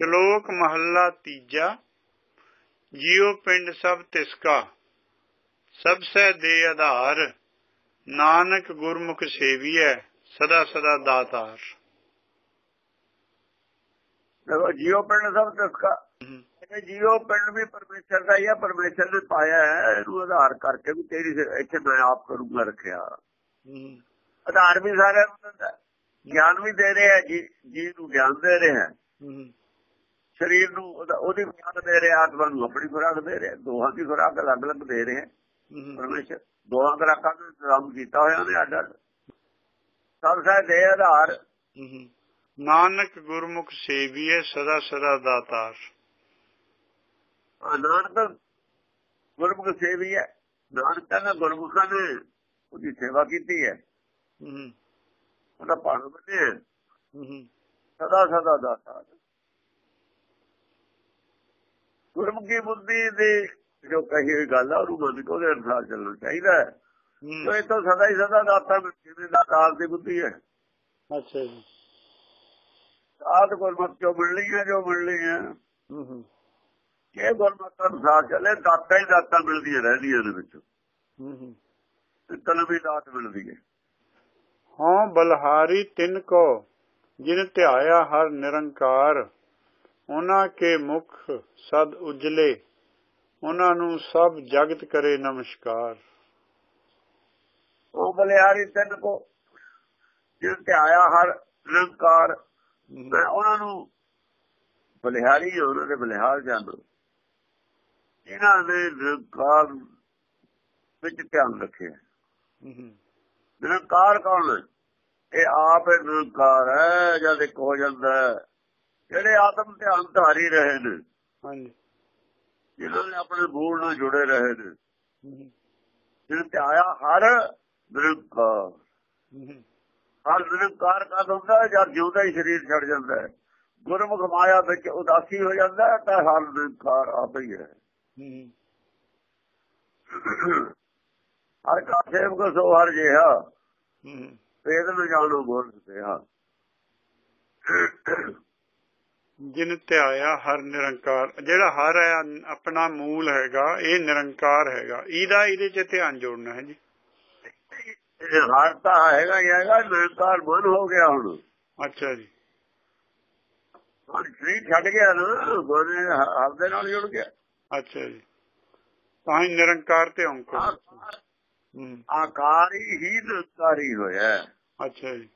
ਸ਼ਲੋਕ ਮਹੱਲਾ ਤੀਜਾ ਜੀਉ ਪਿੰਡ ਸਭ ਤਿਸਕਾ ਸਭ ਸੈ ਦੇ ਆਧਾਰ ਨਾਨਕ ਗੁਰਮੁਖ ਸੇਵੀਐ ਸਦਾ ਸਦਾ ਦਾਤਾਰ। ਦੇਖੋ ਜੀਓ ਪਿੰਡ ਸਭ ਤਿਸਕਾ। ਇਹ ਜੀਓ ਪਿੰਡ ਵੀ ਪਰਮੇਸ਼ਰ ਦਾ ਹੀ ਆ ਪਰਮੇਸ਼ਰ ਨੇ ਪਾਇਆ ਹੈ ਇਹਨੂੰ ਆਧਾਰ ਕਰਕੇ ਵੀ ਤੇਰੀ ਇੱਥੇ ਮੈਂ ਆਪ ਕਰੂੰਗਾ ਰੱਖਿਆ। ਆਧਾਰ ਵੀ ਸਾਰਿਆਂ ਨੂੰ ਦਿੰਦਾ ਹੈ। ਗਿਆਨ ਵੀ ਦੇ ਰਿਹਾ ਜੀ ਜੀ ਨੂੰ ਗਿਆਨ ਦੇ ਰਿਹਾ ਹੈ। ਸਰੀਰ ਨੂੰ ਉਹਦਾ- ਖੁਰਾਕ ਦੇ ਰਿਹਾ ਆਤਮਾ ਨੂੰ ਆਪਣੀ ਖੁਰਾਕ ਦੇ ਰਿਹਾ ਦੋਹਾਂ ਦੀ ਖੁਰਾਕ ਅਲੱਗ-ਅਲੱਗ ਦੇ ਰਿਹਾ। ਪਰਮੇਸ਼ਰ ਦੋਹਾਂ ਖੁਰਾਕਾਂ ਨੂੰ ਇੰਤਜ਼ਾਮ ਕੀਤਾ ਹੋਇਆ ਨੇ ਅੱਡ ਅੱਡ ਸਭ ਸੇ ਦੇ ਆਧਾਰ। ਨਾਨਕ ਗੁਰਮੁਖ ਸੇਵੀਐ ਸਦਾ ਸਦਾ ਦਾਤਾਰ। ਨਾਨਕ ਗੁਰਮੁਖ ਸੇਵੀ ਹੈ ਨਾਨਕ ਨੇ ਗੁਰਮੁਖਾਂ ਨੇ ਉਹਦੀ ਸੇਵਾ ਕੀਤੀ ਹੈ। ਉਹਦਾ ਪਾਣ ਬੰਨੇ ਸਦਾ ਸਦਾ ਦਾਤਾ ਗੁਰਮੁਖੀ ਬੁੱਧੀ ਦੀ ਜੋ ਕਹੀ ਹੋਈ ਗੱਲ ਆ ਉਹਨੂੰ ਮੰਨ ਕੇ ਉਹਦੇ ਅਨੁਸਾਰ ਚੱਲਣਾ ਚਾਹੀਦਾ ਹੈ। ਜੋ ਇਹ ਤਾਂ ਸਦਾ ਹੀ ਸਦਾ ਦਾਤਾ ਜਿਵੇਂ ਦਾ ਕਾਲ ਦੀ ਬੁੱਧੀ ਹੈ। ਅੱਛਾ ਜੀ। ਆਦ ਗੁਰਮਤ ਜੋ ਮਿਲਣੀ ਹੈ ਜੋ ਮਿਲਣੀ ਹੈ। ਇਹ ਗੁਰਮਤ ਅਨੁਸਾਰ ਚੱਲੇ ਦਾਤਾ ਹੀ ਦਾਤਾ ਮਿਲਦੀਆਂ ਰਹਿੰਦੀਆਂ ਨੇ ਵਿੱਚ। ਤਲਬ ਹੀ। ਦਾਤ ਮਿਲਦੀ ਹੈ। ਹਾਂ ਬਲਹਾਰੀ ਤਿੰਨ ਕੋ ਜਿਨ ਧਿਆਇਆ ਹਰ ਨਿਰੰਕਾਰ। ਉਹਨਾਂ ਕੇ ਮੁਖ ਸਦ ਉਜਲੇ ਉਹਨਾਂ ਨੂੰ ਸਭ ਜਗਤ ਕਰੇ ਨਮਸਕਾਰ। ਉਹ ਬਲਿਆਰੀ ਤਿੰਨ ਕੋ ਜਿਨ ਤੇ ਆਇਆ ਹਰ ਨਿਰੰਕਾਰ ਮੈਂ ਉਹਨਾਂ ਨੂੰ ਬਲਿਹਾਰੀ ਉਹਨਾਂ ਦੇ ਬਲਿਹਾਰ ਜਾਣੋ। ਇਹਨਾਂ ਦੇ ਨਿਰੰਕਾਰ ਵਿੱਚ ਧਿਆਨ ਰੱਖਿਆ ਨਿਰੰਕਾਰ ਕੌਣ ਹੈ? ਇਹ ਆਪ ਨਿਰੰਕਾਰ ਹੈ ਜਦ ਇੱਕ ਹੋ ਜਾਂਦਾ ਹੈ। ਜਿਹੜੇ ਆਤਮ ਧਿਆਨ ਧਾਰੀ ਰਹੇ ਨੇ ਹਾਂਜੀ। ਜਿਨ੍ਹਾਂ ਨੇ ਆਪਣੇ ਮੂਲ ਨਾਲ ਜੁੜੇ ਰਹੇ ਨੇ ਜਿਹਨ ਤੇ ਆਇਆ ਹਰ ਨਿਰੰਕਾਰ। ਹਰ ਨਿਰੰਕਾਰ ਕਦ ਹੁੰਦਾ? ਜਦ ਜਿਉਂਦਾ ਹੀ ਸਰੀਰ ਛੱਡ ਜਾਂਦਾ ਹੈ। ਗੁਰਮੁਖ ਮਾਇਆ ਵਿੱਚ ਉਦਾਸੀ ਹੋ ਜਾਂਦਾ ਤਾਂ ਹਰ ਨਿਰੰਕਾਰ ਆਪ ਹੀ ਹੈ। ਹਰ ਕਾ ਸੇਵਕ ਸੋ ਹਰ ਜਿਹਾ। ਵੇਦ ਨੂੰ ਜਾਣੋ ਬੋਲ ਸਕਿਆ ਜਿਨ ਧਿਆਇਆ ਹਰ ਨਿਰੰਕਾਰ। ਜਿਹੜਾ ਹਰ ਹੈ ਆਪਣਾ ਮੂਲ ਹੈਗਾ ਇਹ ਨਿਰੰਕਾਰ ਹੈਗਾ। ਇਹਦਾ ਇਹਦੇ ਚ ਧਿਆਨ ਜੋੜਨਾ ਹੈ ਜੀ। ਇਹ ਹਰ ਤਾਂ ਹੈਗਾ ਹੀ ਹੈਗਾ ਨਿਰੰਕਾਰ ਮਨ ਹੋ ਗਿਆ ਹੁਣ। ਅੱਛਾ ਜੀ। ਹੁਣ ਸਰੀਰ ਛੱਡ ਗਿਆ ਨਾ ਹਰ ਦੇ ਨਾਲ ਜੁੜ ਗਿਆ। ਅੱਛਾ ਜੀ। ਤਾਂ ਹੀ ਨਿਰੰਕਾਰ ਤੇ ਆਕਾਰ- ਹੂੰ ਨਿਰੰਕਾਰੀ ਹੋਇਆ। ਅੱਛਾ ਜੀ।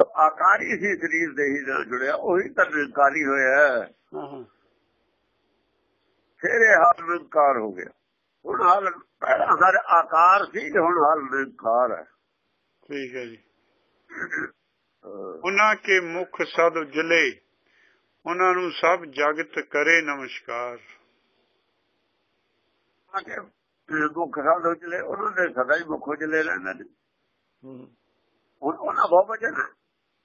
ਆਕਾਰ ਹੀ ਸੀ ਸਰੀਰ ਦੇ ਹੀ ਨਾਲ ਜੁੜਿਆ ਉਹੀ ਤਾਂ ਨਿਰੰਕਾਰੀ ਹੋਇਆ ਇਹ ਹਾਲ ਨਿਰੰਕਾਰ ਹੋ ਗਿਆ। ਹੁਣ ਹਾਲ ਪਹਿਲਾਂ ਹਰ ਆਕਾਰ ਸੀ ਹੁਣ ਹਾਲ ਨਿਰੰਕਾਰ ਹੈ। ਠੀਕ ਹੈ ਜੀ। ਉਹਨਾਂ ਕੇ ਮੁਖ ਸਦ ਉਜਲੇ ਉਹਨਾਂ ਨੂੰ ਸਭ ਜਗਤ ਕਰੇ ਨਮਸਕਾਰ। ਆ ਕੇ ਮੁੱਖ ਸਾਧ ਉਜਲੇ ਉਹਨਾਂ ਦੇ ਸਦਾ ਹੀ ਮੁੱਖ ਉਜਲੇ ਰਹਿੰਦੇ ਨੇ। ਉਹਨਾਂ ਬਹੁਤ ਵਚਨ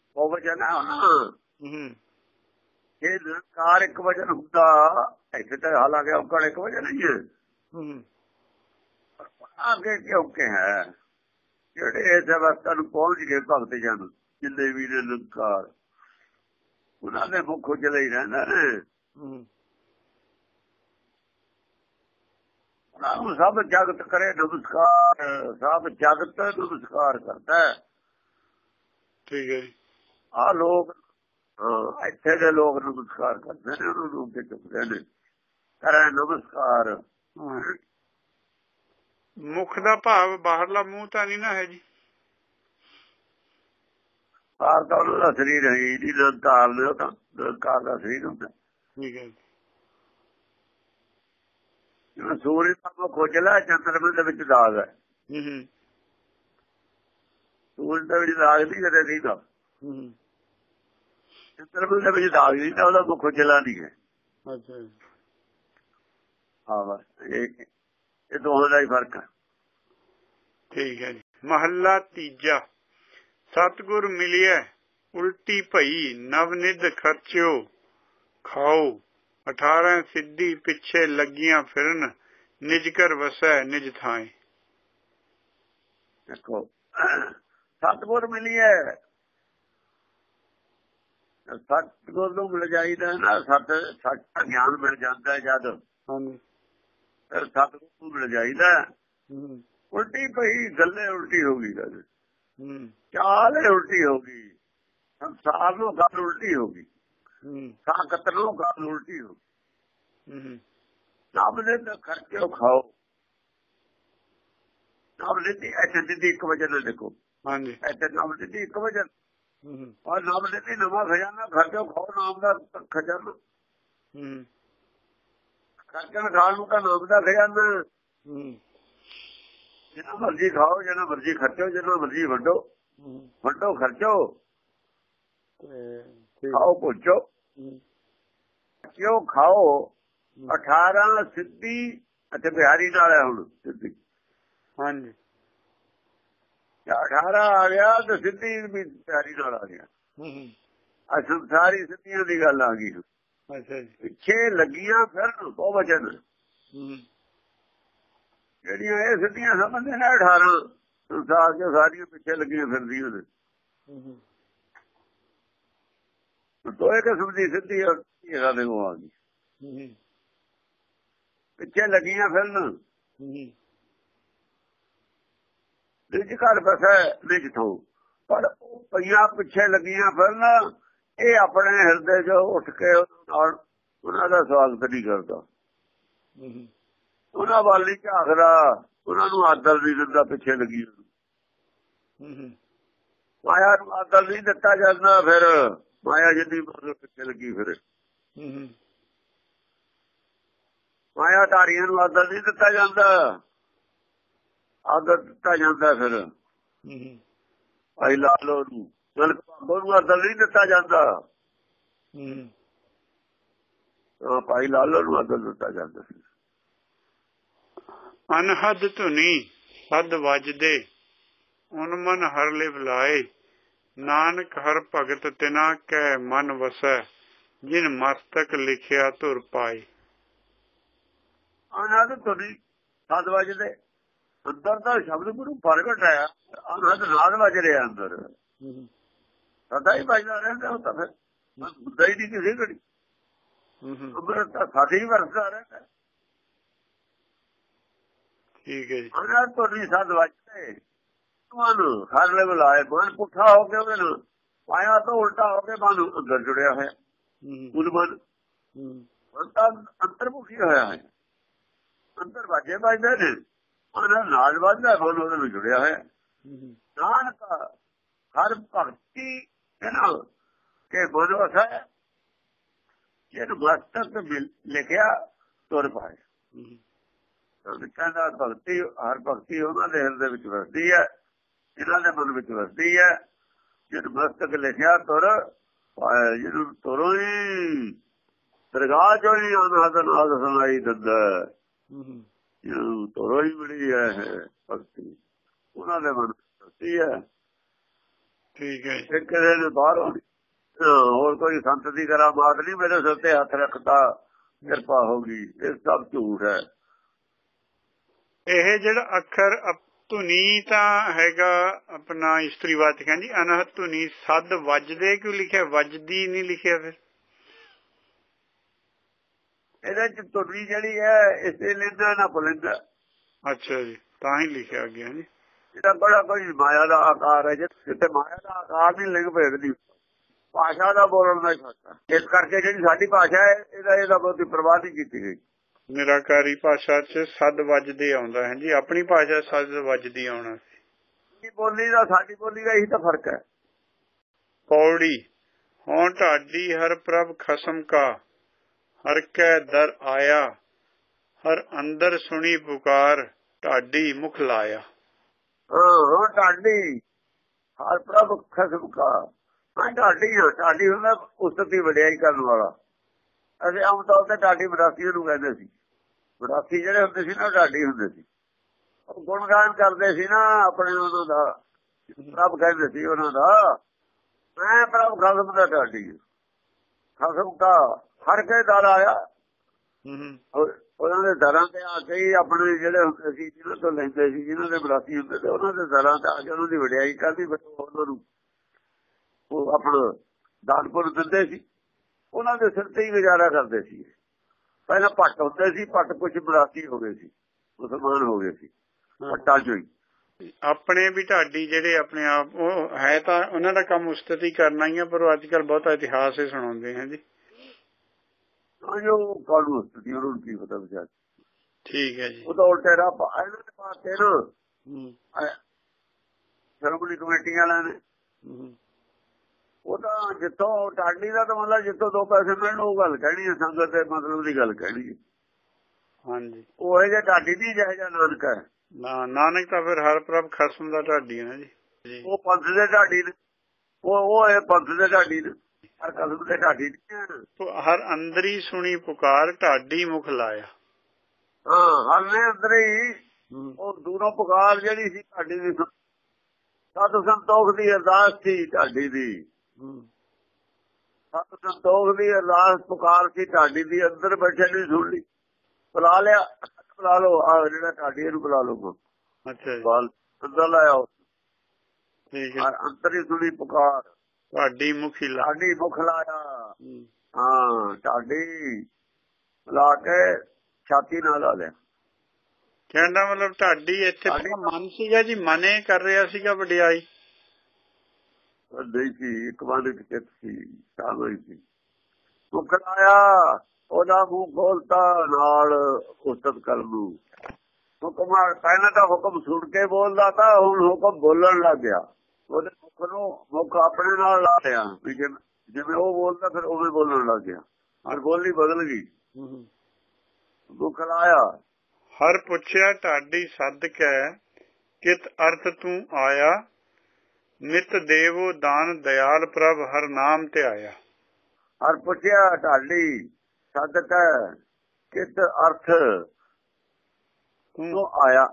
ਹੈ ਬਹੁਤ ਵਚਨ ਹੈ। ਉਹਨਾਂ ਹੂੰ। ਇਹ ਨਿਰੰਕਾਰ ਇੱਕ ਵਚਨ ਹੁੰਦਾ। ਇੱਥੇ ਤਾਂ ਹਾਲਾਂਕਿ ਔਕੜ ਇੱਕ ਵਚਨ ਨਹੀਂ ਹੈ। ਅੱਗੇ ਕਿਉਂ ਕਿ ਹੈ ਜਿਹੜੇ ਇਸ ਅਵਸਥਾ ਨੂੰ ਪਹੁੰਚ ਗਏ ਭਗਤ ਜਨ ਜਿੰਨੇ ਵੀ ਨੇ ਨਿਰੰਕਾਰ ਉਹਨਾਂ ਦੇ ਮੁੱਖ ਉਜਲੇ ਹੀ ਰਹਿੰਦੇ ਨੇ। ਹੂੰ। ਉਹਨਾਂ ਨੂੰ ਸਭ ਜਗਤ ਕਰੇ ਨਮਸਕਾਰ ਸਭ ਜਗਤ ਨਮਸਕਾਰ ਕਰਦਾ। ਠੀਕ ਹੈ ਜੀ। ਆ ਲੋਕ ਹਾਂ, ਇੱਥੇ ਦੇ ਲੋਕ ਨਮਸਕਾਰ ਕਰਦੇ ਨੇ ਉਹਨਾਂ ਨੂੰ ਕਿ ਚੁੱਕਦੇ ਨੇ। ਕਰੇ ਨਮਸਕਾਰ। ਮੁਖ ਦਾ ਭਾਵ ਬਾਹਰਲਾ ਮੂੰਹ ਤਾਂ ਨਹੀਂ ਨਾ ਹੈ ਜੀ। ਕਾਰ ਤਾਂ ਦਾ ਸਰੀਰ ਹੈ ਨਿਰੰਕਾਰ ਨੇ ਉਹ ਤਾਂ ਨਿਰੰਕਾਰ ਦਾ ਸਰੀਰ ਹੁੰਦਾ। ਠੀਕ ਹੈ ਜੀ। ਜਿਵੇਂ ਸੂਰਜ ਦਾ ਖੋਜਲਾ ਚੰਦਰਮਾ ਦੇ ਵਿੱਚ ਦਾਗ ਹੈ। ਹੂੰ ਹੂੰ। ਸੂਰਜ ਦੇ ਵਿੱਚ ਦਾਗ ਨਹੀਂ ਕਦੇ ਨਹੀਂ ਦਾ ਹੂੰ ਚੰਦਰਮਾ ਦੇ ਵਿੱਚ ਦਾਗ ਨਹੀਂ ਤਾਂ ਉਹਦਾ ਮੁੱਖ ਖੋਜਲਾ ਨਹੀਂ ਹੈ ਅੱਛਾ ਜੀ ਹਾਂ ਬਸ ਇਹ ਇਹ ਦੋਹਾਂ ਦਾ ਹੀ ਫ਼ਰਕ ਹੈ ਠੀਕ ਹੈ ਜੀ ਮਹੱਲਾ ਤੀਜਾ ਸਤਗੁਰ ਮਿਲਿਆ ਉਲਟੀ ਭਈ ਨਵਨਿਧ ਖਰਚਿਓ ਖਾਓ 18 ਸਿੱਧੀ ਪਿੱਛੇ ਲੱਗੀਆਂ ਫਿਰਨ ਨਿਜ ਘਰ ਵਸੈ ਨਿਜ ਥਾਏ ਦੇਖੋ ਸਤਗੁਰ ਮਿਲੀ ਹੈ ਸਤਿਗੁਰ ਨੂੰ ਮਿਲ ਜਾਈਦਾ ਨਾ ਸਤ ਸੱਚ ਦਾ ਗਿਆਨ ਮਿਲ ਜਾਂਦਾ ਜਦ। ਹਾਂਜੀ। ਸਤਿਗੁਰ ਨੂੰ ਮਿਲ ਜਾਈਦਾ ਹੂੰ। ਉਲਟੀ ਪਈ ਗੱਲੇ ਉਲਟੀ ਹੋ ਗਈ ਗੱਲ। ਹੂੰ। ਚਾਲ ਉਲਟੀ ਹੋ ਗਈ। ਸੰਸਾਰ ਨੂੰ ਗੱਲ ਉਲਟੀ ਹੋ ਗਈ। ਹੂੰ। ਸਾਖਤ ਨੂੰ ਗੱਲ ਉਲਟੀ ਹੋ ਗਈ। ਹੂੰ ਨਾਮ ਦੇ ਤਾਂ ਖਰਚੇ ਖਾਓ। ਨਾਮ ਦੇ ਦੀ ਇੱਥੇ ਦੀ ਇੱਕ ਵਜੇ ਨਾਲ ਦੇਖੋ। ਹਾਂਜੀ। ਇੱਥੇ ਨਾਮ ਦੇ ਇੱਕ ਵਜੇ ਹੂੰ ਔਰ ਨਾਮ ਦੇ ਦੀ ਨਵਾਂ ਖਜ਼ਾਨਾ ਖਰਚੋ ਖਾਓ ਨਾਮ ਦਾ ਖਜ਼ਾਨਾ। ਹੂੰ। ਖਰਚਣ ਖਾਣ ਨੂੰ ਤਾਂ ਨਾਮ ਦਾ ਖਜ਼ਾਨਾ। ਹੂੰ। ਜਿੰਨਾ ਮਰਜ਼ੀ ਖਾਓ ਜਿੰਨਾ ਮਰਜ਼ੀ ਖਰਚੋ ਜਿੰਨਾ ਮਰਜ਼ੀ ਵੰਡੋ। ਹੂੰ। ਵੰਡੋ ਖਰਚੋ। ਖਾਓ ਪੁੱਛੋ ਕਿਉਂ ਖਾਓ? 18 ਸਿੱਧੀ ਅਤੇ ਬਿਹਾਰੀ ਨਾਲ ਹੈ ਹੁਣ ਸਿੱਧੀ। ਹਾਂਜੀ। 18 ਆ ਗਿਆ ਤੇ ਸਿੱਧੀ ਵੀ ਬਿਹਾਰੀ ਨਾਲ ਆ ਗਿਆ। ਹੂੰ ਹੂੰ। ਆ ਸੰਸਾਰੀ ਸਿੱਧੀਆਂ ਦੀ ਗੱਲ ਆ ਗਈ। ਅੱਛਾ ਜੀ। ਪਿੱਛੇ ਲੱਗੀਆਂ ਫਿਰ ਉਹ ਵਚਨ ਹੂੰ ਜਿਹੜੀਆਂ ਇਹ ਸਿੱਧੀਆਂ ਸਮਝਦੇ ਨੇ 18 ਸੰਸਾਰ ਦੇ ਸਾਰੀਆਂ ਪਿੱਛੇ ਲੱਗੀਆਂ ਫਿਰਦੀਆਂ ਨੇ। ਹੂੰ ਦੋਏ ਕਿਸਮ ਦੀ ਸਿੱਧੀ ਇਹਦਾ ਦੇ ਉਹ ਆ ਗਈ। ਹੂੰ ਪਿੱਛੇ ਲੱਗੀਆਂ ਫਿਰਨ। ਹੂੰ। ਨਿਜ ਘਰ ਬਸੈ ਨਿਜ ਥੋ। ਪਰ ਪਈਆਂ ਪਿੱਛੇ ਲੱਗੀਆਂ ਫਿਰਨ ਇਹ ਆਪਣੇ ਹਿਰਦੇ 'ਚੋਂ ਉੱਠ ਕੇ ਉਹਨਾਂ ਦਾ ਸਵਾਗਤ ਨਹੀਂ ਕਰਦਾ। ਉਹਨਾਂ ਵੱਲ ਨਹੀਂ ਝਾਕਦਾ ਉਹਨਾਂ ਨੂੰ ਆਦਰ ਨਹੀਂ ਦਿੰਦਾ ਪਿੱਛੇ ਲੱਗੀ ਮਾਇਆ ਨੂੰ ਆਦਰ ਨਹੀਂ ਦਿੱਤਾ ਜਾਂਦਾ ਫਿਰ ਮਾਇਆ ਮਤਲਬ ਪਿੱਛੇ ਲੱਗੀ ਫਿਰ। ਮਾਇਆ ਧਾਰੀਆਂ ਨੂੰ ਆਦਰ ਨਹੀਂ ਦਿੱਤਾ ਜਾਂਦਾ। ਆਦਰ ਦਿੱਤਾ ਜਾਂਦਾ ਫਿਰ। ਹੂੰ ਭਾਈ ਲਾਲੋ ਨੂੰ ਮਲਕ ਭਾਗੋ ਨੂੰ ਆਦਰ ਨਹੀਂ ਦਿੱਤਾ ਜਾਂਦਾ। ਹੂੰ ਭਾਈ ਲਾਲੋ ਨੂੰ ਆਦਰ ਦਿੱਤਾ ਜਾਂਦਾ ਸੀ। ਅਨਹਦ ਧੁਨੀ ਸਦ ਵੱਜਦੇ ਉਨ ਮਨ ਹਰ ਲਿਵ ਲਾਏ। ਨਾਨਕ ਹਰ ਭਗਤ ਤਿਨਾ ਕੈ ਮਨ ਵਸੈ ਜਿਨ ਮਸਤਕ ਲਿਖਿਆ ਧੁਰ ਪਾਏ। ਆਨੰਦ ਤੁਰੀ ਸੱਤ ਵਜਦੇ। ਅੰਦਰ ਤਾਂ ਸ਼ਬਦ ਗੁਰੂ ਪ੍ਰਗਟ ਹੈ ਆਨੰਦ ਨਾਦ ਵਜ ਰਿਹਾ ਅੰਦਰ। ਸਦਾ ਹੀ। ਵੱਜਦਾ ਰਹਿੰਦਾ ਉਹ ਤਾਂ ਫਿਰ। ਬੁੱਧਾ ਹੀ ਨਹੀਂ ਕਿਸੇ ਘੜੀ। ਅੰਮ੍ਰਿਤ ਤਾਂ ਸਾਡੀ ਵਰਸਦਾ ਰਹਿੰਦਾ। ਠੀਕ ਹੈ ਜੀ। ਆਨੰਦ ਤੁਰੀ ਸੱਤ ਵਜਦੇ। ਤੁਹਾਨੂੰ ਹਰ ਲੈਵਲ ਆਏ ਮਨ ਪੁੱਠਾ ਹੋ ਕੇ ਉਹਦੇ ਨਾਲ। ਪਾਇਆ ਤਾਂ ਉਲਟਾ ਹੋ ਕੇ ਮਨ ਅੰਦਰ ਜੁੜਿਆ ਹੋਇਆ। ਮੂਲ ਮਨ ਤਾਂ ਅੰਤਰਮੁਖੀ ਹੋਇਆ ਹੈ। ਅੰਦਰ ਵਾਜੇ ਵੱਜਦੇ ਨੇ। ਉਹਨਾਂ ਨਾਲ ਵੱਜਦਾ ਮਨ ਉਹਦੇ ਨਾਲ ਜੁੜਿਆ ਹੋਇਆ। ਨਾਨਕ ਹਰ ਭਗਤੀ ਇਹਨਾਂ ਕੇ ਬੋਲੋ ਹੈ ਜਿਹਨੂੰ ਮਸਤਕ ਮਿਲ ਲਿਖਿਆ ਤੁਰ ਪਾਏ। ਕਹਿੰਦਾ ਭਗਤੀ ਹਰ ਭਗਤੀ ਉਹਨਾਂ ਦੇ ਹਿਰਦੇ ਵਿੱਚ ਵਸਦੀ ਹੈ ਇਹਨਾਂ ਦੇ ਮਨ ਵਿੱਚ ਵਸਦੀ ਹੈ। ਜਿਹਨੂੰ ਮਸਤਕ ਲਿਖਿਆ ਤੁਰ ਪਾਏ ਜਿਹਨੂੰ ਤੁਰੋ ਹੀ ਦਰਗਾਹ ਚੋਂ ਹੀ ਅਨਾਦ ਨਾਦ ਸੁਣਾਈ ਦਿੰਦਾ। ਤੁਰੋ ਹੀ ਮਿਲੀ ਹੈ ਭਗਤੀ। ਉਹਨਾਂ ਦੇ ਮਨ ਵਿੱਚ ਵਸਦੀ ਹੈ। ਠੀਕ ਹੈ ਇੱਕ ਕਿਸੇ ਨੇ ਬਾਹਰੋਂ ਹੋਰ ਕੋਈ ਸੰਤ ਦੀ ਕਰਾਮਾਤ ਨਹੀਂ ਮੇਰੇ ਸਿਰ ਤੇ ਹੱਥ ਰੱਖਤਾ ਕਿਰਪਾ ਹੋ ਗਈ। ਇਹ ਸਭ ਝੂਠ ਹੈ। ਇਹ ਜਿਹੜਾ ਅੱਖਰ ਧੁਨੀ ਤਾਂ ਹੈਗਾ ਆਪਣਾ ਇਸਤਰੀਵਾਚਕ ਹੈ ਜੀ ਅਨਹਦ ਧੁਨੀ ਸਦ ਵੱਜਦੇ ਕਿਉਂ ਲਿਖਿਆ? ਵੱਜਦੀ ਨਹੀਂ ਲਿਖਿਆ ਫਿਰ। ਇਹਦੇ ਚ ਤੁਰਨੀ ਜਿਹੜੀ ਹੈ ਇਸੇ ਲੈਂਦਾ ਨਾ ਭੁਲੰਦਾ ਅੱਛਾ ਜੀ ਤਾਂ ਹੀ ਲਿਖਿਆ ਗਿਆ ਜੀ ਇਹਦਾ ਬੜਾ ਕੋਈ ਮਾਇਆ ਦਾ ਆਕਾਰ ਹੈ ਜਿੱਥੇ ਮਾਇਆ ਦਾ ਆਕਾਰ ਨਹੀਂ ਲਿੰਗ ਭੇਦਦੀ ਭਾਸ਼ਾ ਦਾ ਬੋਲਣ ਦਾ ਹੈ ਇਸ ਕਰਕੇ ਜਿਹੜੀ ਸਾਡੀ ਭਾਸ਼ਾ ਹੈ ਇਹਦਾ ਇਹਦਾ ਬਹੁਤੀ ਪ੍ਰਵਾਹ ਨਹੀਂ ਕੀਤੀ ਗਈ। ਨਿਰਾਕਾਰੀ ਭਾਸ਼ਾ 'ਚ ਸਦ ਵੱਜਦੇ ਆਉਂਦਾ ਹੈ ਜੀ ਆਪਣੀ ਭਾਸ਼ਾ ਸਦ ਵੱਜਦੀ ਆਉਣਾ। ਸਾਡੀ ਬੋਲੀ ਦਾ ਸਾਡੀ ਬੋਲੀ ਦਾ ਇਹੀ ਤਾਂ ਫ਼ਰਕ ਹੈ। ਪੌੜੀ। ਹੋਂ ਢਾਡੀ ਹਰ ਪ੍ਰਭ ਖਸਮ ਕਾ। ਹਰ ਕੈ ਦਰ ਆਇਆ, ਹਰ ਅੰਦਰ ਸੁਣੀ ਪੁਕਾਰ, ਢਾਡੀ ਮੁਖ ਲਾਇਆ। ਹਾਂ, ਢਾਡੀ। ਹਰ ਪ੍ਰਭ ਖਸਮ ਕਾ ਹਾਂ ਢਾਡੀ ਹਾਂ, ਢਾਡੀ ਹੁੰਦਾ ਉਸਤ ਦੀ ਵਡਿਆਈ ਕਰਨ ਵਾਲਾ। ਅਸੀਂ ਆਮ ਤੌਰ ਤੇ ਢਾਡੀ ਵਿਰਾਸੀ ਨੂੰ ਕਹਿੰਦੇ ਸੀ। ਵਿਰਾਸੀ ਜਿਹੜੇ ਹੁੰਦੇ ਸੀ ਨਾ ਢਾਡੀ ਹੁੰਦੇ ਸੀ। ਉਹ ਗੁਣਗਾਨ ਕਰਦੇ ਸੀ ਨਾ, ਆਪਣੇ ਉਹਨਾਂ ਦਾ। ਪ੍ਰਭ ਕਹਿੰਦੇ ਸੀ ਉਹਨਾਂ ਦਾ, ਮੈਂ ਪ੍ਰਭ ਖਸਮ ਦਾ ਢਾਡੀ ਖਸਮ ਦਾ ਹਰ ਕੇ ਦਰ ਆਇਆ ਹੂੰ ਉਹ- ਉਹਨਾਂ ਦੇ ਦਰਾਂ ਤੇ ਆ ਕੇ ਹੀ ਆਪਣੇ ਜਿਹੜੇ ਹੁੰਦੇ ਸੀ ਜਿਹਨਾਂ ਤੋਂ ਲੈਂਦੇ ਸੀ ਜਿਹਨਾਂ ਦੇ ਬਰਾਸੀ ਹੁੰਦੇ ਤੇ ਉਹਨਾਂ ਦੇ ਦਰਾਂ ਤੇ ਆ ਕੇ ਉਹਨਾਂ ਦੀ ਵਡਿਆਈ ਕਰਦੀ ਫਿਰ ਉਹਨਾਂ ਨੂੰ ਉਹ ਆਪਣਾ ਦਾਨਪੁਰ ਦਿੰਦੇ ਸੀ। ਉਹਨਾਂ ਦੇ ਸਿਰ ਤੇ ਹੀ ਗੁਜ਼ਾਰਾ ਕਰਦੇ ਸੀ। ਪਹਿਲਾਂ ਪੱਟ ਹੁੰਦੇ ਸੀ ਪੱਟ ਕੁਝ ਬਰਾਤੀ ਹੋ ਗਏ ਸੀ ਮੁਸਲਮਾਨ ਹੋ ਗਏ ਸੀ ਪੱਟਾਂ ਹੀ। ਆਪਣੇ ਵੀ ਢਾਡੀ ਜਿਹੜੇ ਆਪਣੇ ਆਪ ਉਹ ਹੈ ਤਾਂ ਉਹਨਾਂ ਦਾ ਕੰਮ ਉਸਤਤੀ ਕਰਨਾ ਹੀ ਆ ਪਰ ਅੱਜ ਕੱਲ ਬਹੁਤਾ ਇਤਿਹਾਸ ਹੀ ਸੁਣਾਉਂਦੇ ਹਨ ਜੀ। ਹਾਂ ਜੋ ਕਾਨੂੰਨ ਸਥਿਤੀ ਉਹਨਾਂ ਨੂੰ ਕੀ ਪਤਾ ਵਿਚਾਰ ਠੀਕ ਹੈ ਜੀ। ਉਹ ਤਾਂ ਉਲਟੇ ਰਾਹ ਇਹਨਾਂ ਦੇ ਪਾਸੇ ਨਾ ਸ਼ਰਮਣੀ ਕਮੇਟੀ ਵਾਲਿਆਂ ਨੇ। ਉਹ ਤਾਂ ਜਿੱਥੋਂ ਟਾਂਡੀ ਦਾ ਤਾਂ ਮਤਲਬ ਜਿੱਥੋਂ ਦੋ ਪੈਸੇ ਮਿਲਣ ਉਹ ਗੱਲ ਕਹਿਣੀ ਹੈ ਸੰਗਤ ਦੇ ਮਤਲਬ ਦੀ ਗੱਲ ਕਹਿਣੀ ਹੈ। ਹਾਂਜੀ। ਉਹ ਇਹ ਜੇ ਟਾਂਡੀ ਦੀ ਜਿਹੇ ਜਿਹਾ ਨਾਨਕ ਹੈ। ਨਾ ਨਾਨਕ ਤਾਂ ਫਿਰ ਹਰ ਪ੍ਰਭ ਖਸਮ ਦਾ ਢਾਡੀ ਹੈ ਜੀ ਜੀ। ਉਹ ਪੰਥ ਦੇ ਢਾਡੀ ਨੇ। ਉਹ ਉਹ ਇਹ ਪੰਥ ਦੇ ਢਾਡੀ ਨੇ। ਹਰ ਕਸਮ ਦੇ ਢਾਡੀ ਨਹੀਂ ਤੋ ਹਰ ਅੰਦਰੀ ਸੁਣੀ ਪੁਕਾਰ ਢਾਡੀ ਮੁਖ ਲਾਇਆ। ਹਾਂ ਹਰ ਨੇ ਅੰਦਰ ਹੀ ਉਹ ਦੂਰੋਂ ਪੁਕਾਰ ਜਿਹੜੀ ਸੀ ਢਾਡੀ ਦੀ ਸਤ ਸੰਤੋਖ ਦੀ ਅਰਦਾਸ ਸੀ ਢਾਡੀ ਦੀ। ਸਤ ਸੰਤੋਖ ਦੀ ਅਰਦਾਸ ਪੁਕਾਰ ਸੀ ਢਾਡੀ ਦੀ ਅੰਦਰ ਬੈਠੇ ਨਹੀਂ ਸੁਣ ਲਈ। ਬੁਲਾ ਲਿਆ ਬੁਲਾ ਲਓ। ਆ ਜਿਹੜਾ ਢਾਡੀ ਇਹਨੂੰ ਬੁਲਾ ਲਓ ਅੱਛਾ ਜੀ। ਬਾਲ ਅੰਦਰ ਲਾਇਆ ਠੀਕ ਹੈ। ਅੰਦਰ ਹੀ ਸੁਣੀ ਪੁਕਾਰ। ਢਾਡੀ ਮੁਖੀ ਲਾ ਢਾਡੀ ਮੁਖ ਲਾਇਆ। ਹੂੰ, ਢਾਡੀ ਲਾ ਕੇ ਛਾਤੀ ਨਾਲ ਲਾ ਲਿਆ। ਕਹਿਣ ਦਾ ਮਤਲਬ ਢਾਡੀ ਇੱਥੇ ਮਨ ਸੀਗਾ ਜੀ ਮਨੇ ਕਰ ਰਿਹਾ ਸੀਗਾ ਵਡਿਆਈ। ਸੀ ਇੱਕ ਵਾਰ ਇੱਕ ਚਿੱਤ ਸੀ ਹੋਈ ਸੀ। ਮੁਖ ਲਾਇਆ ਉਹਦਾ ਮੂੰਹ ਖੋਲਤਾ ਨਾਲ ਉਸਤਤ ਕਰ ਲੂ ਹੁਕਮ ਪਹਿਲਾਂ ਤਾਂ ਹੁਕਮ ਸੁਣ ਕੇ ਬੋਲਦਾ ਤਾਂ ਹੁਣ ਹੁਕਮ ਬੋਲਣ ਲੱਗ ਗਿਆ। ਉਹਦੇ ਮੁਖ ਨੂੰ ਮੁਖ ਆਪਣੇ ਨਾਲ ਲਾ ਲਿਆ ਵੀ ਜਿਵੇਂ ਉਹ ਬੋਲਦਾ ਫਿਰ ਉਵੇਂ ਬੋਲਣ ਲੱਗ ਗਿਆ। ਔਰ ਬੋਲੀ ਬਦਲ ਗਈ। ਮੁਖ ਲਾਇਆ। ਹਰ ਪੁੱਛਿਆ ਢਾਡੀ ਸੱਦ ਕੇ ਕਿਤ ਅਰਥ ਤੂੰ ਆਇਆ? ਨਿਤ ਦੇਵੋ ਦਾਨ ਦਿਆਲ ਪ੍ਰਭ ਹਰ ਨਾਮ ਤੇ ਆਇਆ। ਹਰ ਪੁੱਛਿਆ ਢਾਡੀ ਸਦਕ ਕਿਤ ਅਰਥ ਤੂੰ ਆਇਆ।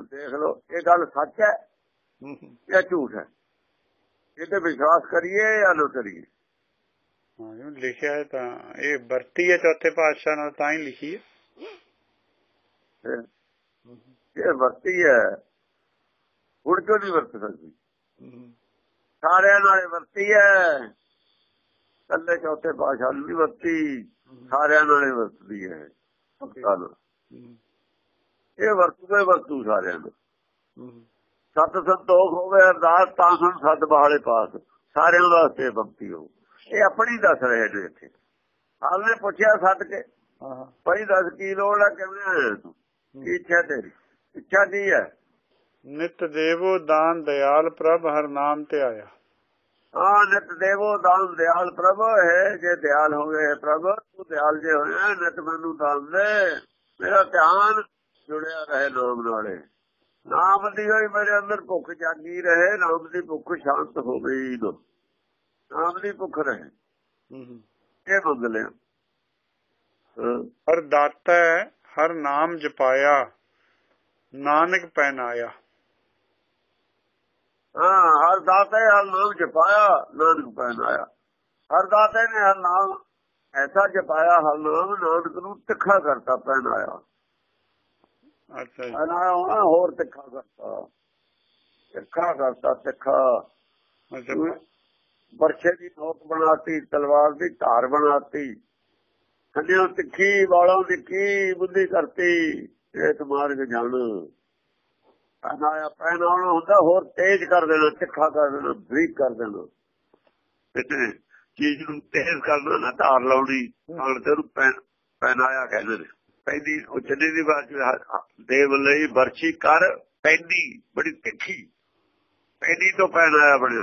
ਦੇਖ ਲਓ ਇਹ ਗੱਲ ਸੱਚ ਹੈ। ਜਾਂ ਝੂਠ ਹੈ। ਇਹਦੇ ਵਿਸ਼ਵਾਸ ਕਰੀਏ ਜਾਂ ਨਾ ਕਰੀਏ ਹਾਂ ਇਹ ਲਿਖਿਆ ਹੈ ਤਾਂ ਇਹ ਵਰਤੀ ਹੈ ਚੌਥੇ ਪਾਤਸ਼ਾਹ ਨਾਲ ਤਾਂ ਹੀ ਲਿਖੀ ਹੈ। ਇਹ- ਇਹ ਵਰਤੀ ਹੈ। ਹੁਣ ਕਿਉਂ ਨਹੀਂ ਵਰਤ ਸਕਦੀ? ਸਾਰਿਆਂ ਨਾਲ ਇਹ ਵਰਤੀ ਹੈ। ਕੱਲੇ ਚੌਥੇ ਪਾਸ਼ਾ ਨੂੰ ਵਰਤੀ ਸਾਰਿਆਂ ਨਾਲ ਇਹ ਵਰਤਦੀ ਹੈ। ਇਹ ਵਰਤੂਗੇ ਵਰਤੂ ਸਾਰਿਆਂ ਨੂੰ ਸਤ ਸੰਤੋਖ ਹੋਵੇ ਅਰਦਾਸ ਤਾਂ ਹੁਣ ਸਤ ਬਹਾਲੇ ਪਾਸ। ਸਾਰਿਆਂ ਵਾਸਤੇ ਭਗਤੀ ਹੋ ਇਹ ਆਪਣੀ ਦੱਸ ਰਹੇ ਨੇ ਇੱਥੇ। ਹਾਲ ਨੇ ਪੁੱਛਿਆ ਸੱਦ ਕੇ। ਹਾਂ ਭਾਈ ਦੱਸ ਕੀ ਲੋੜ ਹੈ ਕਿਵੇਂ ਆਇਆ ਤੂੰ ਕੀ ਇੱਛਾ ਤੇਰੀ? ਇੱਛਾ ਕੀ ਹੈ ਨਿਤ ਦੇਵੋ ਦਾਨ ਦਿਆਲ ਪ੍ਰਭ ਹਰ ਨਾਮ ਤੇ ਆਇਆ। ਹਾਂ ਨਿਤ ਦੇਵੋ ਦਾਨ ਦਿਆਲ ਪ੍ਰਭ ਹੈ ਜੇ ਦਿਆਲ ਹੋਵੇ ਪ੍ਰਭ ਤੂੰ ਦਿਆਲ ਜੇ ਹੋਇਆ ਨਿਤ ਮੈਨੂੰ ਦਾਨ ਦੇ। ਮੇਰਾ ਧਿਆਨ ਜੁੜਿਆ ਰਹੇ ਨਾਮ ਨਾਲੇ। ਨਾਮ ਦੀ ਹੋਈ ਮੇਰੇ ਅੰਦਰ ਭੁੱਖ ਜਾਗੀ ਰਹੇ ਨਾਮ ਦੀ ਭੁੱਖ ਸ਼ਾਂਤ ਹੋਵੇ ਨਾਮ ਦੀ ਭੁੱਖ ਰਹੇ। ਇਹ ਮੰਗ ਲਿਆ। ਹਰ ਦਾਤਾ ਹਰ ਨਾਮ ਜਪਾਇਆ ਨਾਨਕ ਪਹਿਨਾਇਆ। ਹਾਂ ਹਰ ਦਾਤੇ ਹਰ ਨਾਮ ਜਪਾਇਆ ਨਾਨਕ ਪਹਿਨਾਇਆ। ਹਰ ਦਾਤੇ ਨੇ ਹਰ ਨਾਮ ਐਸਾ ਜਪਾਇਆ ਹਰ ਨਾਮ ਨਾਨਕ ਨੂੰ ਤਿੱਖਾ ਕਰਤਾ ਪਹਿਨਾਇਆ। ਅੱਛਾ ਜੀ। ਹੋਰ ਤਿੱਖਾ ਕਰਤਾ। ਤਿੱਖਾ ਕਰਤਾ ਤਿੱਖਾ। ਵਰਛੇ ਦੀ ਨੋਕ ਬਣਾਤੀ ਤਲਵਾਰ ਦੀ ਧਾਰ ਬਣਾਤੀ। ਖੰਡਿਓ ਤਿੱਖੀ ਵਾਲੋਂ ਤਿੱਖੀ ਬੁੱਧੀ ਕਰਤੀ ਇਹ ਤੁਮਾਰ ਕੇ ਜਾਣ। ਪਹਿਨਾਇਆ ਪਹਿਨਾਉਣਾ ਹੁੰਦਾ ਹੋਰ ਤੇਜ਼ ਕਰ ਦੇਣਾ ਤਿੱਖਾ ਕਰ ਦੇਣਾ ਬਰੀਕ ਕਰ ਦੇਣਾ। ਚੀਜ਼ ਨੂੰ ਤੇਜ਼ ਕਰਨਾ ਨਾ ਧਾਰ ਲਾਉਣੀ ਨਾਲ ਤੇ ਪਹਿਨਾਇਆ ਕਹਿੰਦੇ ਨੇ। ਪੈਂਦੀ, ਉਹ ਚੱਲੇ ਦੀ ਬਾਤ ਦੇਵ ਲਈ ਵਰਛੀ ਕਰ ਪੈਂਦੀ, ਬੜੀ ਤਿੱਖੀ। ਪਹਿਲੀ ਤੋਂ ਪੈਣ ਆਇਆ ਬਣੇ